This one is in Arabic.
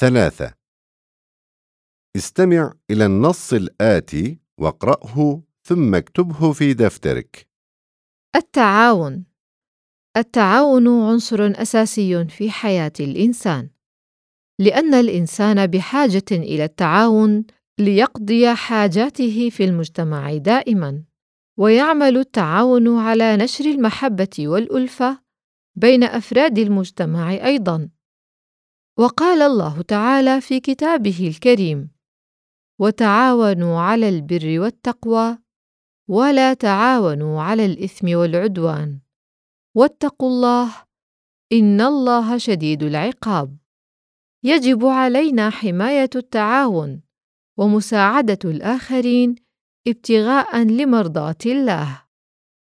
ثلاثة. استمع إلى النص الآتي واقرأه ثم اكتبه في دفترك. التعاون. التعاون عنصر أساسي في حياة الإنسان. لأن الإنسان بحاجة إلى التعاون ليقضي حاجاته في المجتمع دائماً ويعمل التعاون على نشر المحبة والألفة بين أفراد المجتمع أيضاً. وقال الله تعالى في كتابه الكريم وتعاونوا على البر والتقوى ولا تعاونوا على الإثم والعدوان واتقوا الله إن الله شديد العقاب. يجب علينا حماية التعاون ومساعدة الآخرين ابتغاء لمرضاة الله.